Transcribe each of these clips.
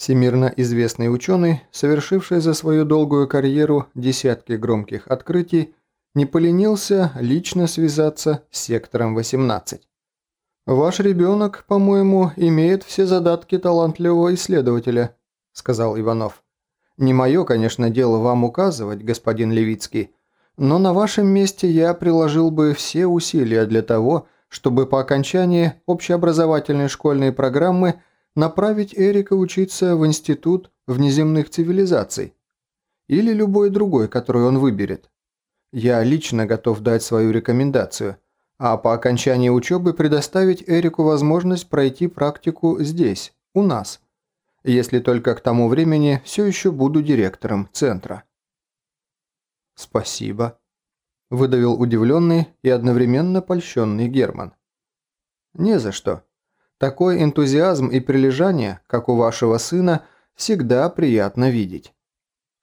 Всемирно известный ученый, совершивший за свою долгую карьеру десятки громких открытий, не поленился лично связаться с сектором 18. «Ваш ребенок, по-моему, имеет все задатки талантливого исследователя», – сказал Иванов. «Не мое, конечно, дело вам указывать, господин Левицкий, но на вашем месте я приложил бы все усилия для того, чтобы по окончании общеобразовательной школьной программы направить Эрика учиться в Институт внеземных цивилизаций или любой другой, который он выберет. Я лично готов дать свою рекомендацию – а по окончании учебы предоставить Эрику возможность пройти практику здесь, у нас, если только к тому времени все еще буду директором центра. «Спасибо», – выдавил удивленный и одновременно польщенный Герман. «Не за что. Такой энтузиазм и прилежание, как у вашего сына, всегда приятно видеть.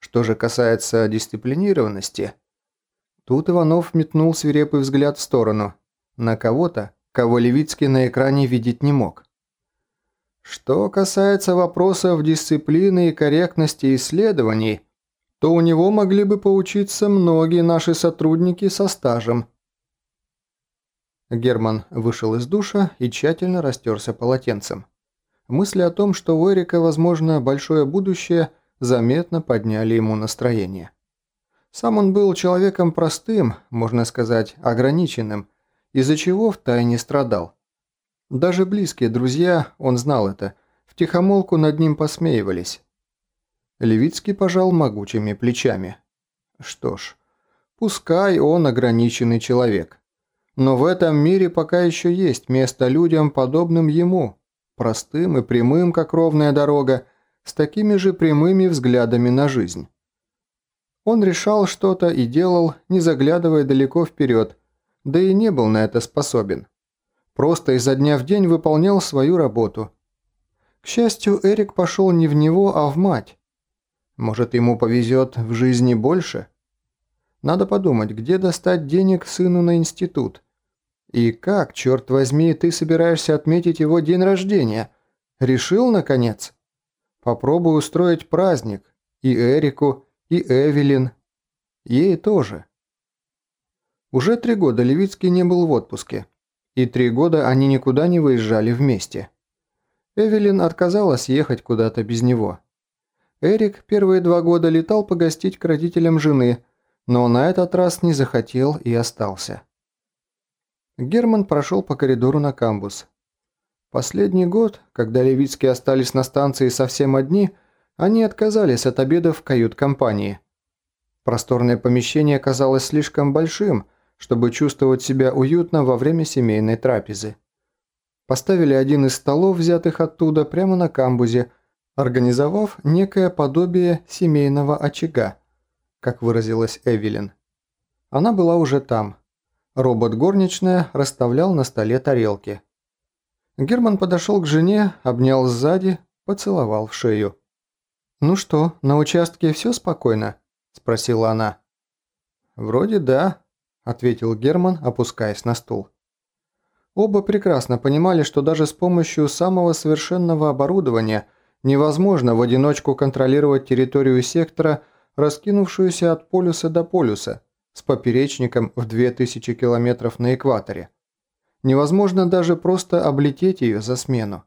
Что же касается дисциплинированности...» Тут Иванов метнул свирепый взгляд в сторону, на кого-то, кого Левицкий на экране видеть не мог. Что касается вопросов дисциплины и корректности исследований, то у него могли бы поучиться многие наши сотрудники со стажем. Герман вышел из душа и тщательно растерся полотенцем. Мысли о том, что у Эрика, возможно, большое будущее, заметно подняли ему настроение. Сам он был человеком простым, можно сказать, ограниченным, из-за чего втайне страдал. Даже близкие друзья, он знал это, втихомолку над ним посмеивались. Левицкий пожал могучими плечами. Что ж, пускай он ограниченный человек. Но в этом мире пока еще есть место людям, подобным ему, простым и прямым, как ровная дорога, с такими же прямыми взглядами на жизнь. Он решал что-то и делал, не заглядывая далеко вперед, да и не был на это способен. Просто изо дня в день выполнял свою работу. К счастью, Эрик пошел не в него, а в мать. Может, ему повезет в жизни больше? Надо подумать, где достать денег сыну на институт. И как, черт возьми, ты собираешься отметить его день рождения? Решил, наконец? Попробуй устроить праздник. И Эрику, и Эвелин. Ей тоже. Уже три года Левицкий не был в отпуске, и три года они никуда не выезжали вместе. Эвелин отказалась ехать куда-то без него. Эрик первые два года летал погостить к родителям жены, но на этот раз не захотел и остался. Герман прошел по коридору на камбус. Последний год, когда Левицкие остались на станции совсем одни, они отказались от обедов в кают-компании. Просторное помещение казалось слишком большим – чтобы чувствовать себя уютно во время семейной трапезы. Поставили один из столов, взятых оттуда, прямо на камбузе, организовав некое подобие семейного очага, как выразилась Эвелин. Она была уже там. Робот-горничная расставлял на столе тарелки. Герман подошел к жене, обнял сзади, поцеловал в шею. «Ну что, на участке все спокойно?» – спросила она. «Вроде да», ответил Герман, опускаясь на стул. Оба прекрасно понимали, что даже с помощью самого совершенного оборудования невозможно в одиночку контролировать территорию сектора, раскинувшуюся от полюса до полюса, с поперечником в 2000 километров на экваторе. Невозможно даже просто облететь ее за смену.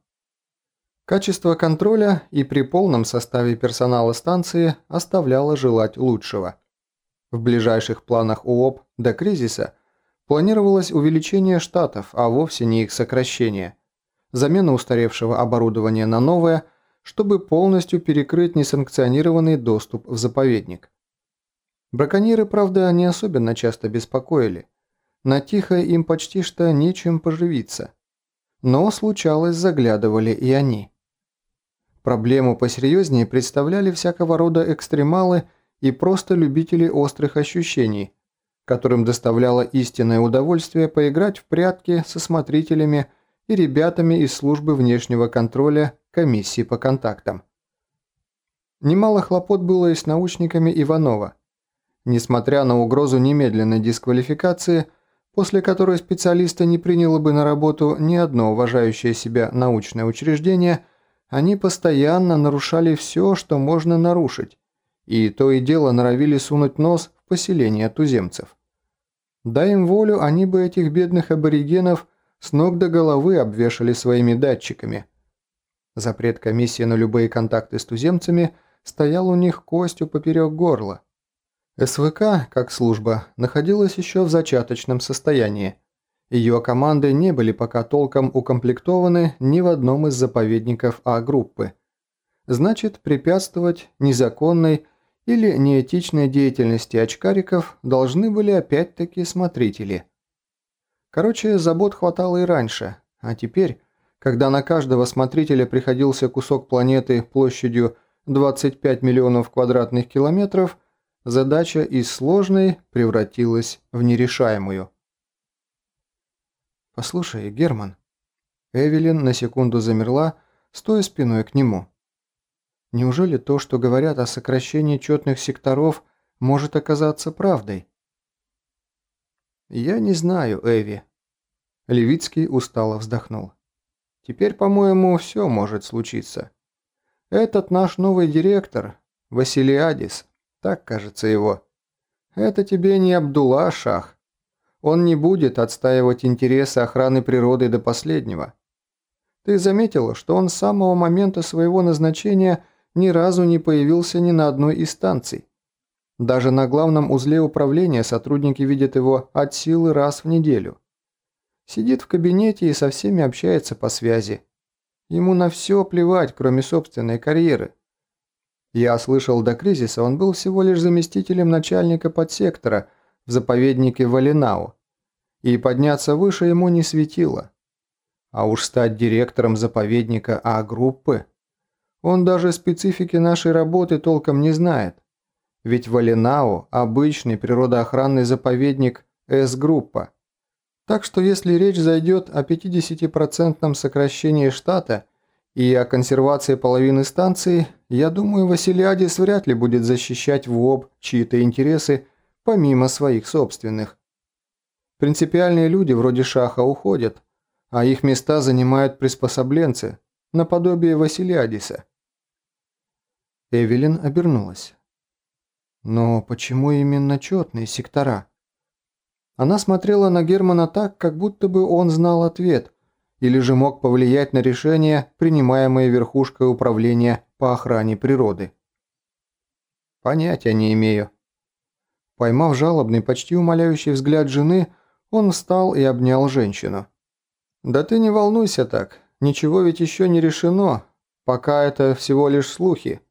Качество контроля и при полном составе персонала станции оставляло желать лучшего. В ближайших планах УОП до кризиса планировалось увеличение штатов, а вовсе не их сокращение. Замена устаревшего оборудования на новое, чтобы полностью перекрыть несанкционированный доступ в заповедник. Браконьеры, правда, не особенно часто беспокоили. На Тихое им почти что нечем поживиться. Но случалось, заглядывали и они. Проблему посерьезнее представляли всякого рода экстремалы – и просто любители острых ощущений, которым доставляло истинное удовольствие поиграть в прятки со смотрителями и ребятами из службы внешнего контроля комиссии по контактам. Немало хлопот было и с научниками Иванова. Несмотря на угрозу немедленной дисквалификации, после которой специалиста не приняло бы на работу ни одно уважающее себя научное учреждение, Они постоянно нарушали все, что можно нарушить, и то и дело норовили сунуть нос в поселение туземцев. Дай им волю, они бы этих бедных аборигенов с ног до головы обвешали своими датчиками. Запрет комиссии на любые контакты с туземцами стоял у них костью поперек горла. СВК, как служба, находилась еще в зачаточном состоянии. Ее команды не были пока толком укомплектованы ни в одном из заповедников А-группы. Значит, препятствовать незаконной или неэтичной деятельности очкариков должны были опять-таки смотрители. Короче, забот хватало и раньше, а теперь, когда на каждого смотрителя приходился кусок планеты площадью 25 миллионов квадратных километров, задача из сложной превратилась в нерешаемую. «Послушай, Герман». Эвелин на секунду замерла, стоя спиной к нему. Неужели то, что говорят о сокращении четных секторов, может оказаться правдой? «Я не знаю, Эви». Левицкий устало вздохнул. «Теперь, по-моему, все может случиться. Этот наш новый директор, Василиадис, так кажется его. Это тебе не Абдулла Шах. Он не будет отстаивать интересы охраны природы до последнего. Ты заметила, что он с самого момента своего назначения ни разу не появился ни на одной из станций. Даже на главном узле управления сотрудники видят его от силы раз в неделю. Сидит в кабинете и со всеми общается по связи. Ему на все плевать, кроме собственной карьеры. Я слышал, до кризиса он был всего лишь заместителем начальника подсектора в заповеднике Валинау, и подняться выше ему не светило. А уж стать директором заповедника А-группы он даже специфики нашей работы толком не знает. Ведь Валинау – обычный природоохранный заповедник С-группа. Так что если речь зайдет о 50% сокращении штата и о консервации половины станции, я думаю, Василиадис вряд ли будет защищать в ОБ чьи-то интересы помимо своих собственных. Принципиальные люди вроде Шаха уходят, а их места занимают приспособленцы, наподобие Василиадиса. Эвелин обернулась. Но почему именно четные сектора? Она смотрела на Германа так, как будто бы он знал ответ, или же мог повлиять на решение, принимаемое верхушкой управления по охране природы. Понятия не имею. Поймав жалобный, почти умоляющий взгляд жены, он встал и обнял женщину. «Да ты не волнуйся так, ничего ведь еще не решено, пока это всего лишь слухи.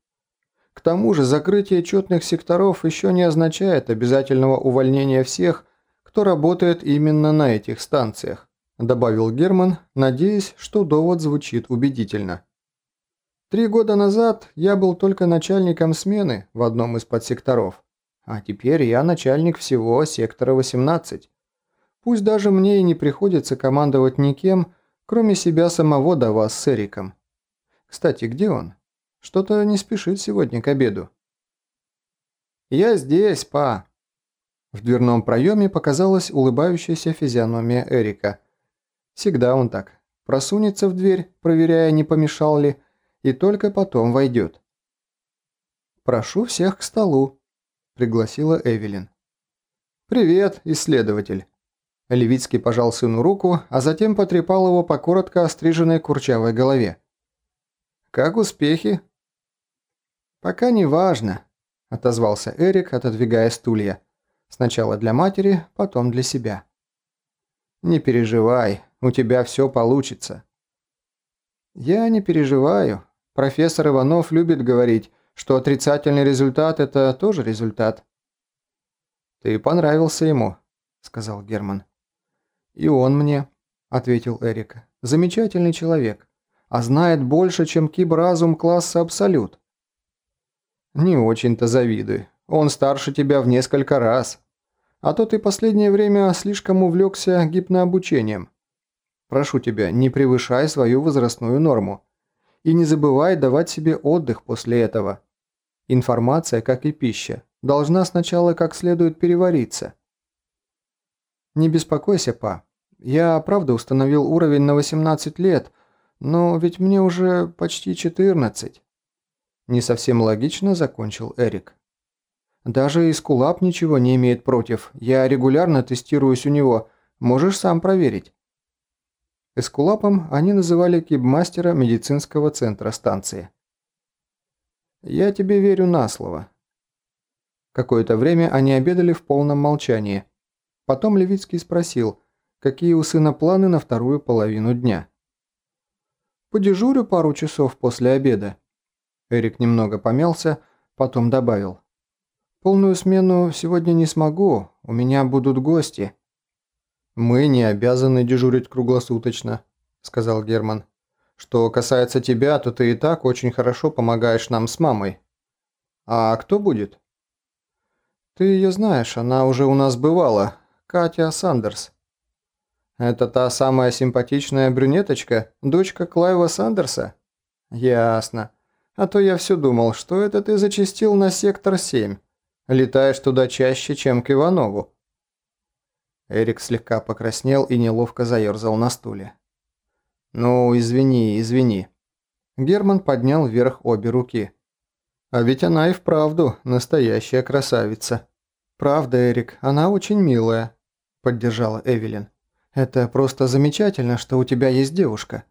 К тому же закрытие четных секторов еще не означает обязательного увольнения всех, кто работает именно на этих станциях», добавил Герман, надеясь, что довод звучит убедительно. «Три года назад я был только начальником смены в одном из подсекторов, а теперь я начальник всего сектора 18. Пусть даже мне и не приходится командовать никем, кроме себя самого до вас с Эриком. Кстати, где он?» Что-то не спешит сегодня к обеду». «Я здесь, па!» В дверном проеме показалась улыбающаяся физиономия Эрика. Всегда он так. Просунется в дверь, проверяя, не помешал ли, и только потом войдет. «Прошу всех к столу», – пригласила Эвелин. «Привет, исследователь». Левицкий пожал сыну руку, а затем потрепал его по коротко остриженной курчавой голове. «Как успехи?» «Пока не важно», – отозвался Эрик, отодвигая стулья. Сначала для матери, потом для себя. «Не переживай, у тебя все получится». «Я не переживаю. Профессор Иванов любит говорить, что отрицательный результат – это тоже результат». «Ты понравился ему», – сказал Герман. «И он мне», – ответил Эрик. «Замечательный человек, а знает больше, чем кибразум класса Абсолют. «Не очень-то завидуй. Он старше тебя в несколько раз. А то ты последнее время слишком увлекся гипнообучением. Прошу тебя, не превышай свою возрастную норму. И не забывай давать себе отдых после этого. Информация, как и пища, должна сначала как следует перевариться. Не беспокойся, па. Я правда установил уровень на 18 лет, Но ведь мне уже почти 14. Не совсем логично закончил Эрик. Даже Искулап ничего не имеет против. Я регулярно тестируюсь у него. Можешь сам проверить. Эскулапом они называли кибмастера медицинского центра станции. «Я тебе верю на слово». Какое-то время они обедали в полном молчании. Потом Левицкий спросил, какие у сына планы на вторую половину дня. «Подежурю пару часов после обеда». Эрик немного помялся, потом добавил. «Полную смену сегодня не смогу, у меня будут гости». «Мы не обязаны дежурить круглосуточно», – сказал Герман. Что касается тебя, то ты и так очень хорошо помогаешь нам с мамой. А кто будет? Ты ее знаешь, она уже у нас бывала. Катя Сандерс. Это та самая симпатичная брюнеточка, дочка Клайва Сандерса? Ясно. А то я все думал, что это ты зачастил на сектор 7. Летаешь туда чаще, чем к Иванову. Эрик слегка покраснел и неловко заерзал на стуле. «Ну, извини, извини». Герман поднял вверх обе руки. «А ведь она и вправду настоящая красавица». «Правда, Эрик, она очень милая», – поддержала Эвелин. «Это просто замечательно, что у тебя есть девушка».